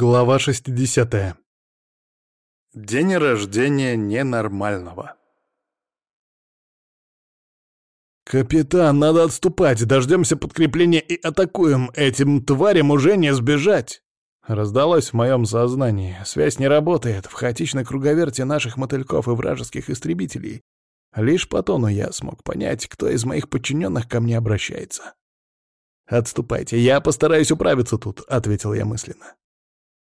Глава 60. День рождения ненормального. «Капитан, надо отступать, дождемся подкрепления и атакуем. Этим тварям уже не сбежать!» Раздалось в моем сознании. Связь не работает в хаотичной круговерте наших мотыльков и вражеских истребителей. Лишь по тону я смог понять, кто из моих подчиненных ко мне обращается. «Отступайте, я постараюсь управиться тут», — ответил я мысленно.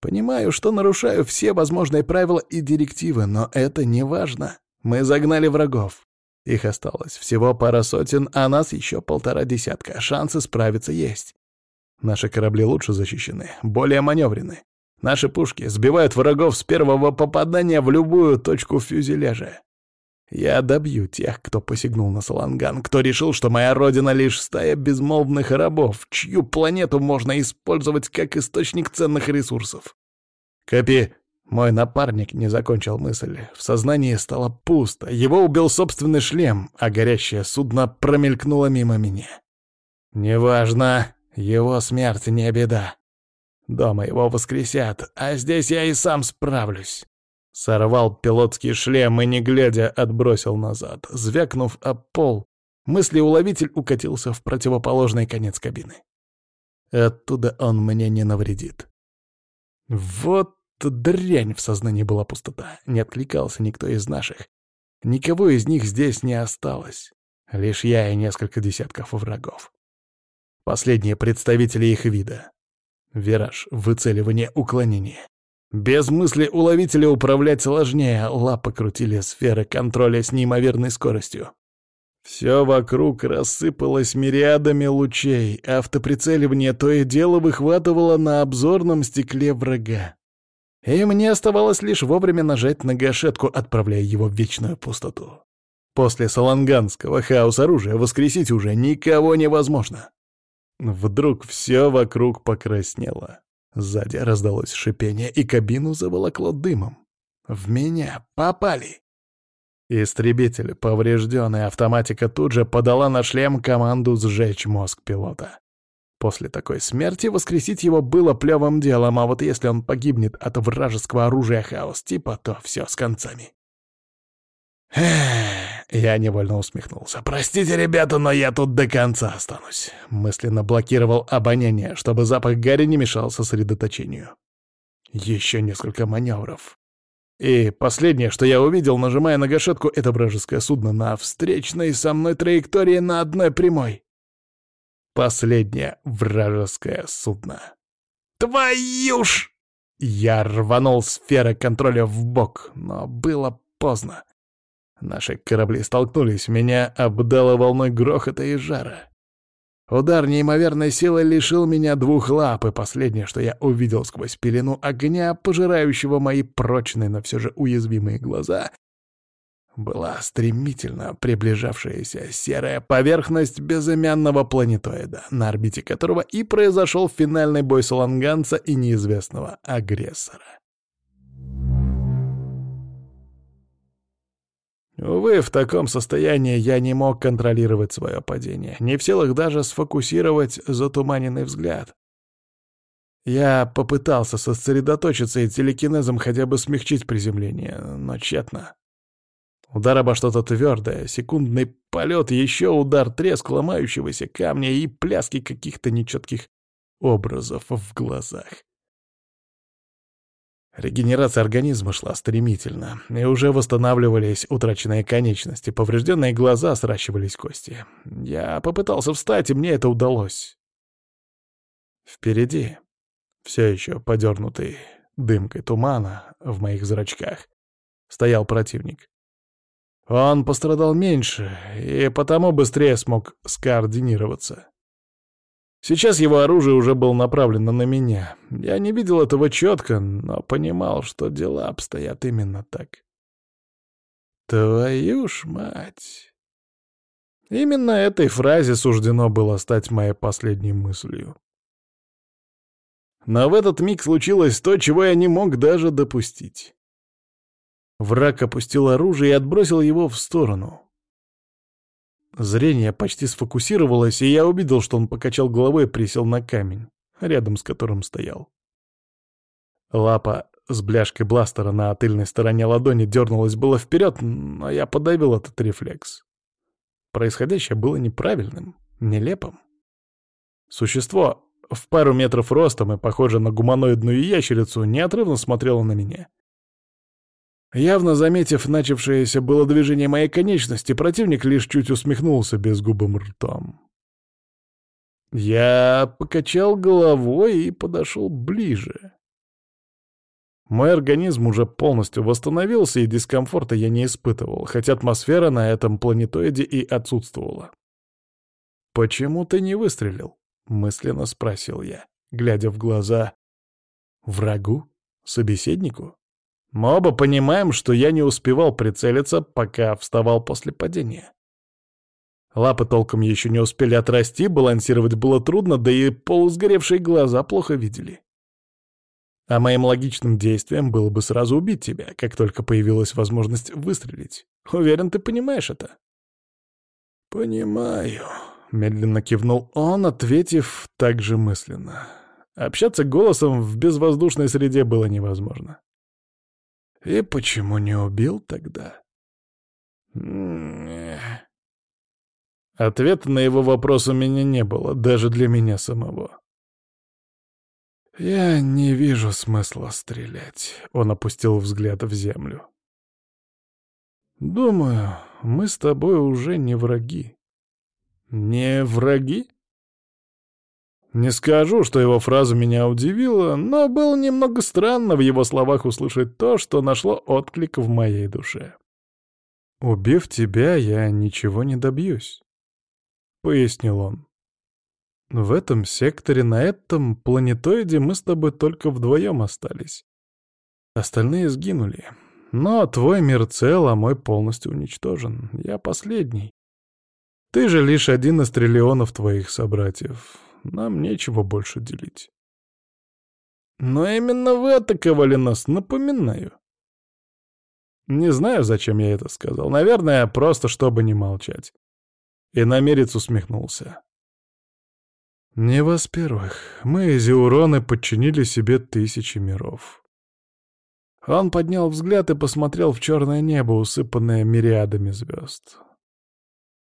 Понимаю, что нарушаю все возможные правила и директивы, но это не важно. Мы загнали врагов. Их осталось всего пара сотен, а нас еще полтора десятка. Шансы справиться есть. Наши корабли лучше защищены, более маневрены. Наши пушки сбивают врагов с первого попадания в любую точку фюзеляжа. Я добью тех, кто посягнул на Саланган, кто решил, что моя родина — лишь стая безмолвных рабов, чью планету можно использовать как источник ценных ресурсов. Копи, мой напарник не закончил мысль. В сознании стало пусто, его убил собственный шлем, а горящее судно промелькнуло мимо меня. Неважно, его смерть не беда. Дома его воскресят, а здесь я и сам справлюсь. Сорвал пилотский шлем и, не глядя, отбросил назад. Звякнув об пол, мыслеуловитель укатился в противоположный конец кабины. Оттуда он мне не навредит. Вот дрянь в сознании была пустота. Не откликался никто из наших. Никого из них здесь не осталось. Лишь я и несколько десятков врагов. Последние представители их вида. Вираж, выцеливание, уклонение. Без мысли уловителя управлять сложнее, лапы крутили сферы контроля с неимоверной скоростью. Все вокруг рассыпалось мириадами лучей, автоприцеливание то и дело выхватывало на обзорном стекле врага. И мне оставалось лишь вовремя нажать на гашетку, отправляя его в вечную пустоту. После саланганского хаос оружия воскресить уже никого невозможно. Вдруг все вокруг покраснело. Сзади раздалось шипение, и кабину заволокло дымом. В меня попали. Истребитель, поврежденный, автоматика тут же подала на шлем команду сжечь мозг пилота. После такой смерти воскресить его было плевым делом, а вот если он погибнет от вражеского оружия хаос типа, то все с концами. Эх. Я невольно усмехнулся. «Простите, ребята, но я тут до конца останусь». Мысленно блокировал обоняние, чтобы запах гари не мешал сосредоточению. Еще несколько маневров. И последнее, что я увидел, нажимая на гашетку, это вражеское судно на встречной со мной траектории на одной прямой. Последнее вражеское судно. «Твою ж!» Я рванул сферы контроля в бок, но было поздно. Наши корабли столкнулись, меня обдало волной грохота и жара. Удар неимоверной силы лишил меня двух лап, и последнее, что я увидел сквозь пелену огня, пожирающего мои прочные, но все же уязвимые глаза, была стремительно приближавшаяся серая поверхность безымянного планетоида, на орбите которого и произошел финальный бой саланганца и неизвестного агрессора. Увы, в таком состоянии я не мог контролировать свое падение, не в силах даже сфокусировать затуманенный взгляд. Я попытался сосредоточиться и телекинезом хотя бы смягчить приземление, но тщетно. Удар обо что-то твердое, секундный полет, еще удар, треск ломающегося камня и пляски каких-то нечетких образов в глазах. Регенерация организма шла стремительно, и уже восстанавливались утраченные конечности, поврежденные глаза, сращивались кости. Я попытался встать, и мне это удалось. Впереди, все еще подернутый дымкой тумана в моих зрачках, стоял противник. Он пострадал меньше, и потому быстрее смог скоординироваться. Сейчас его оружие уже было направлено на меня. Я не видел этого четко, но понимал, что дела обстоят именно так. Твою ж мать! Именно этой фразе суждено было стать моей последней мыслью. Но в этот миг случилось то, чего я не мог даже допустить. Враг опустил оружие и отбросил его в сторону. Зрение почти сфокусировалось, и я увидел, что он покачал головой и присел на камень, рядом с которым стоял. Лапа с бляшкой бластера на тыльной стороне ладони дернулась было вперед, но я подавил этот рефлекс. Происходящее было неправильным, нелепым. Существо в пару метров ростом и похоже на гуманоидную ящерицу неотрывно смотрело на меня. Явно заметив начавшееся было движение моей конечности, противник лишь чуть усмехнулся безгубым ртом. Я покачал головой и подошел ближе. Мой организм уже полностью восстановился, и дискомфорта я не испытывал, хотя атмосфера на этом планетоиде и отсутствовала. «Почему ты не выстрелил?» — мысленно спросил я, глядя в глаза врагу, собеседнику. Мы оба понимаем, что я не успевал прицелиться, пока вставал после падения. Лапы толком еще не успели отрасти, балансировать было трудно, да и полусгоревшие глаза плохо видели. А моим логичным действием было бы сразу убить тебя, как только появилась возможность выстрелить. Уверен, ты понимаешь это? «Понимаю», — медленно кивнул он, ответив так же мысленно. Общаться голосом в безвоздушной среде было невозможно. «И почему не убил тогда?» Ответа на его вопрос у меня не было, даже для меня самого. «Я не вижу смысла стрелять», — он опустил взгляд в землю. «Думаю, мы с тобой уже не враги». «Не враги?» Не скажу, что его фраза меня удивила, но было немного странно в его словах услышать то, что нашло отклик в моей душе. «Убив тебя, я ничего не добьюсь», — пояснил он. «В этом секторе, на этом планетоиде мы с тобой только вдвоем остались. Остальные сгинули. Но твой мир цел, а мой полностью уничтожен. Я последний. Ты же лишь один из триллионов твоих собратьев. Нам нечего больше делить. Но именно вы атаковали нас, напоминаю. Не знаю, зачем я это сказал. Наверное, просто чтобы не молчать. И намерец усмехнулся. Не вас первых. Мы, Зеуроны, подчинили себе тысячи миров. Он поднял взгляд и посмотрел в черное небо, усыпанное мириадами звезд.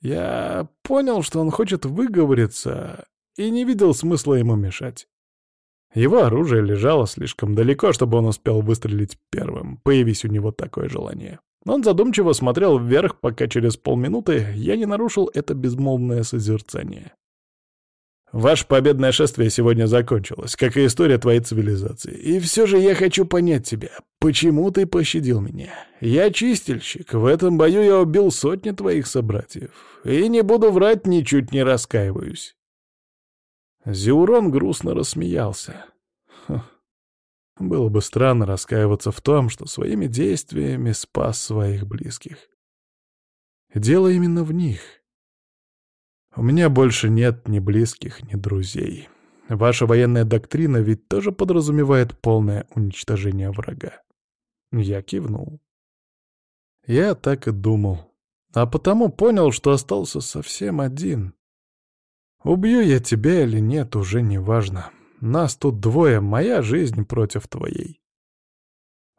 Я понял, что он хочет выговориться, и не видел смысла ему мешать. Его оружие лежало слишком далеко, чтобы он успел выстрелить первым, появись у него такое желание. Он задумчиво смотрел вверх, пока через полминуты я не нарушил это безмолвное созерцание. Ваше победное шествие сегодня закончилось, как и история твоей цивилизации. И все же я хочу понять тебя. Почему ты пощадил меня? Я чистильщик. В этом бою я убил сотни твоих собратьев. И не буду врать, ничуть не раскаиваюсь. Зиурон грустно рассмеялся. Ха. Было бы странно раскаиваться в том, что своими действиями спас своих близких. Дело именно в них. У меня больше нет ни близких, ни друзей. Ваша военная доктрина ведь тоже подразумевает полное уничтожение врага. Я кивнул. Я так и думал. А потому понял, что остался совсем один. Убью я тебя или нет, уже не важно. Нас тут двое, моя жизнь против твоей.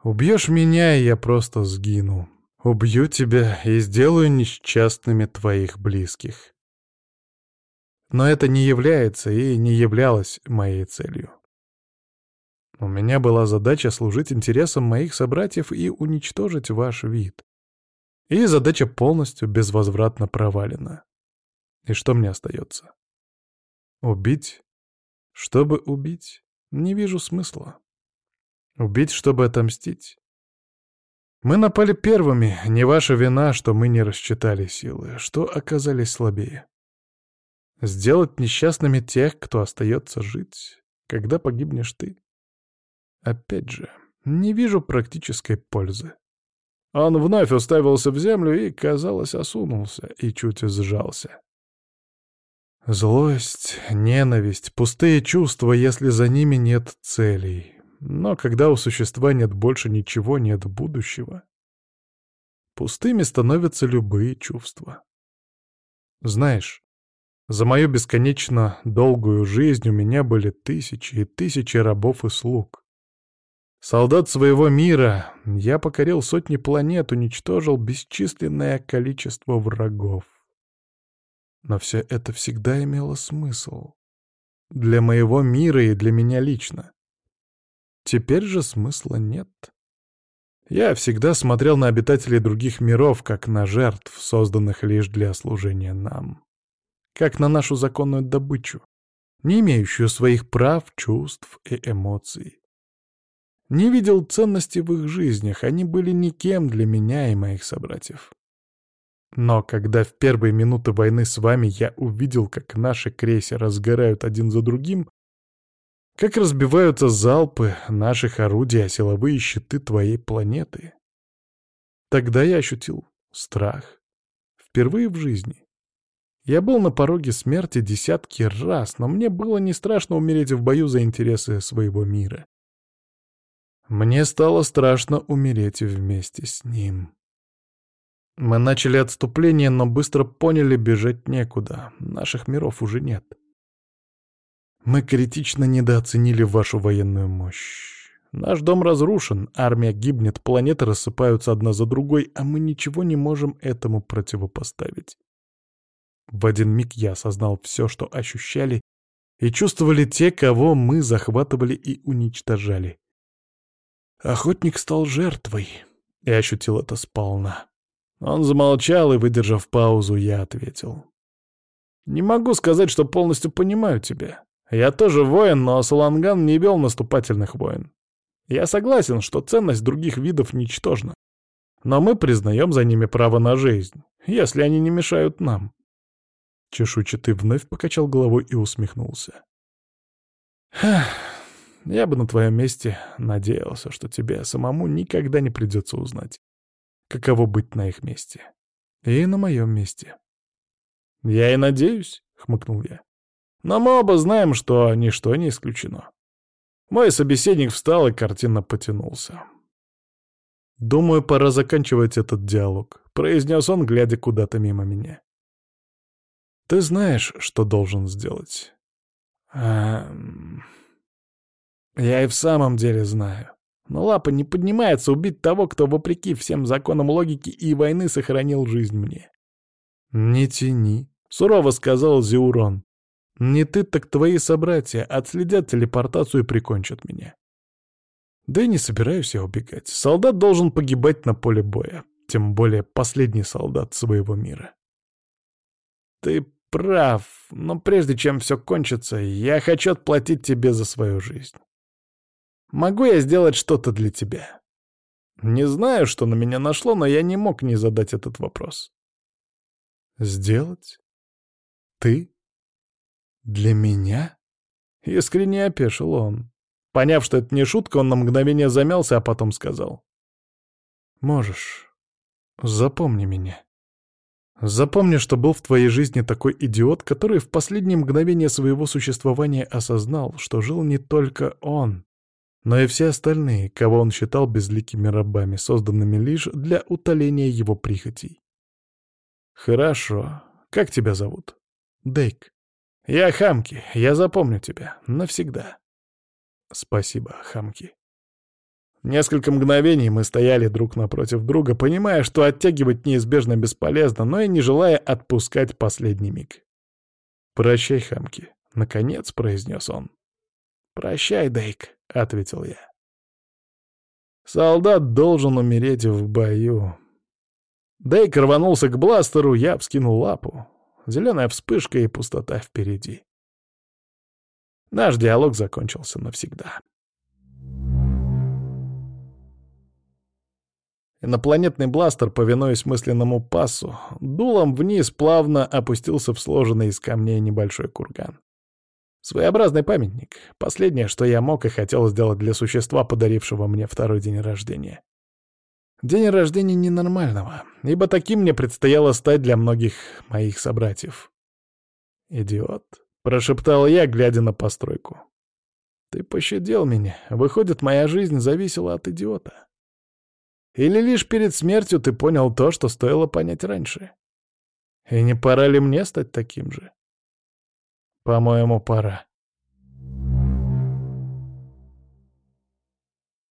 Убьешь меня, и я просто сгину. Убью тебя и сделаю несчастными твоих близких. Но это не является и не являлось моей целью. У меня была задача служить интересам моих собратьев и уничтожить ваш вид. И задача полностью безвозвратно провалена. И что мне остается? Убить? Чтобы убить? Не вижу смысла. Убить, чтобы отомстить? Мы напали первыми, не ваша вина, что мы не рассчитали силы, что оказались слабее. Сделать несчастными тех, кто остается жить, когда погибнешь ты. Опять же, не вижу практической пользы. Он вновь уставился в землю и, казалось, осунулся и чуть сжался. Злость, ненависть, пустые чувства, если за ними нет целей. Но когда у существа нет больше ничего, нет будущего. Пустыми становятся любые чувства. Знаешь, за мою бесконечно долгую жизнь у меня были тысячи и тысячи рабов и слуг. Солдат своего мира, я покорил сотни планет, уничтожил бесчисленное количество врагов. Но все это всегда имело смысл. Для моего мира и для меня лично. Теперь же смысла нет. Я всегда смотрел на обитателей других миров, как на жертв, созданных лишь для служения нам. Как на нашу законную добычу, не имеющую своих прав, чувств и эмоций. Не видел ценности в их жизнях, они были никем для меня и моих собратьев. Но когда в первые минуты войны с вами я увидел, как наши крейсеры разгорают один за другим, как разбиваются залпы наших орудий о силовые щиты твоей планеты, тогда я ощутил страх. Впервые в жизни. Я был на пороге смерти десятки раз, но мне было не страшно умереть в бою за интересы своего мира. Мне стало страшно умереть вместе с ним. Мы начали отступление, но быстро поняли, бежать некуда. Наших миров уже нет. Мы критично недооценили вашу военную мощь. Наш дом разрушен, армия гибнет, планеты рассыпаются одна за другой, а мы ничего не можем этому противопоставить. В один миг я осознал все, что ощущали и чувствовали те, кого мы захватывали и уничтожали. Охотник стал жертвой. и ощутил это сполна. Он замолчал, и, выдержав паузу, я ответил. «Не могу сказать, что полностью понимаю тебя. Я тоже воин, но Саланган не вел наступательных войн. Я согласен, что ценность других видов ничтожна. Но мы признаем за ними право на жизнь, если они не мешают нам». Чешуйчатый вновь покачал головой и усмехнулся. «Ха, я бы на твоем месте надеялся, что тебе самому никогда не придется узнать, каково быть на их месте. И на моем месте. «Я и надеюсь», — хмыкнул я. «Но мы оба знаем, что ничто не исключено». Мой собеседник встал и картинно потянулся. «Думаю, пора заканчивать этот диалог», — произнес он, глядя куда-то мимо меня. «Ты знаешь, что должен сделать?» «Эм...» Я и в самом деле знаю. Но лапа не поднимается убить того, кто, вопреки всем законам логики и войны, сохранил жизнь мне. «Не тяни», — сурово сказал Зиурон. «Не ты, так твои собратья отследят телепортацию и прикончат меня». Да и не собираюсь я убегать. Солдат должен погибать на поле боя. Тем более последний солдат своего мира. Ты прав, но прежде чем все кончится, я хочу отплатить тебе за свою жизнь. Могу я сделать что-то для тебя?» Не знаю, что на меня нашло, но я не мог не задать этот вопрос. «Сделать? Ты? Для меня?» Искренне опешил он. Поняв, что это не шутка, он на мгновение замялся, а потом сказал. «Можешь. Запомни меня. Запомни, что был в твоей жизни такой идиот, который в последние мгновения своего существования осознал, что жил не только он, но и все остальные, кого он считал безликими рабами, созданными лишь для утоления его прихотей. «Хорошо. Как тебя зовут?» «Дейк. Я Хамки. Я запомню тебя. Навсегда». «Спасибо, Хамки». Несколько мгновений мы стояли друг напротив друга, понимая, что оттягивать неизбежно бесполезно, но и не желая отпускать последний миг. «Прощай, Хамки», — наконец произнес он. «Прощай, Дейк», — ответил я. «Солдат должен умереть в бою». Дейк рванулся к бластеру, я вскинул лапу. Зеленая вспышка и пустота впереди. Наш диалог закончился навсегда. Инопланетный бластер, повинуясь мысленному пассу, дулом вниз плавно опустился в сложенный из камней небольшой курган. Своеобразный памятник. Последнее, что я мог и хотел сделать для существа, подарившего мне второй день рождения. День рождения ненормального, ибо таким мне предстояло стать для многих моих собратьев. «Идиот», — прошептал я, глядя на постройку. «Ты пощадил меня. Выходит, моя жизнь зависела от идиота. Или лишь перед смертью ты понял то, что стоило понять раньше? И не пора ли мне стать таким же?» По-моему, пора.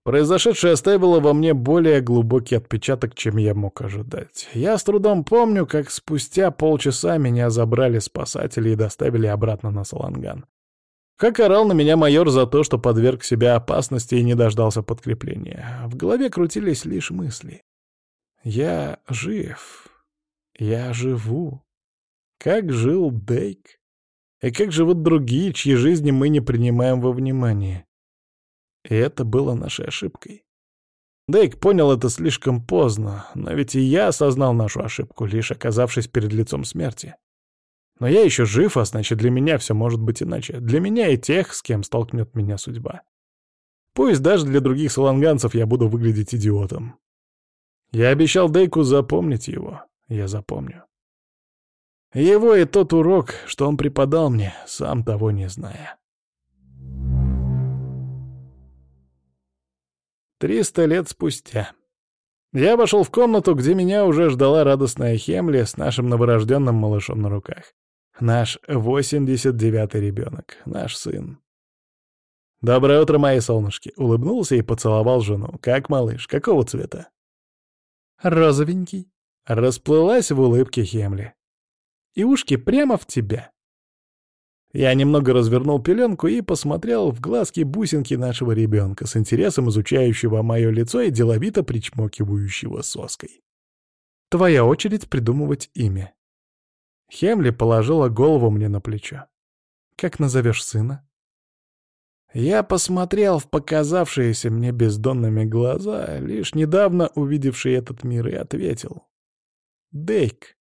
Произошедшее оставило во мне более глубокий отпечаток, чем я мог ожидать. Я с трудом помню, как спустя полчаса меня забрали спасатели и доставили обратно на Саланган. Как орал на меня майор за то, что подверг себя опасности и не дождался подкрепления. В голове крутились лишь мысли. «Я жив. Я живу. Как жил Дейк? И как живут другие, чьи жизни мы не принимаем во внимание?» И это было нашей ошибкой. Дейк понял это слишком поздно, но ведь и я осознал нашу ошибку, лишь оказавшись перед лицом смерти. Но я еще жив, а значит, для меня все может быть иначе. Для меня и тех, с кем столкнет меня судьба. Пусть даже для других саланганцев я буду выглядеть идиотом. Я обещал Дейку запомнить его. Я запомню. Его и тот урок, что он преподал мне, сам того не зная. Триста лет спустя. Я вошел в комнату, где меня уже ждала радостная Хемли с нашим новорожденным малышом на руках. Наш 89-й ребенок, наш сын. «Доброе утро, мои солнышки!» — улыбнулся и поцеловал жену. «Как малыш? Какого цвета?» «Розовенький», — расплылась в улыбке Хемли. «И ушки прямо в тебя». Я немного развернул пеленку и посмотрел в глазки бусинки нашего ребенка, с интересом изучающего мое лицо и деловито причмокивающего соской. «Твоя очередь придумывать имя». Хемли положила голову мне на плечо. «Как назовешь сына?» Я посмотрел в показавшиеся мне бездонными глаза, лишь недавно увидевший этот мир, и ответил. «Дейк».